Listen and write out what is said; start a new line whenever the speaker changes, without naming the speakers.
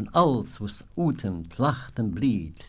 und alles, was Utem, Tlacht und Blied,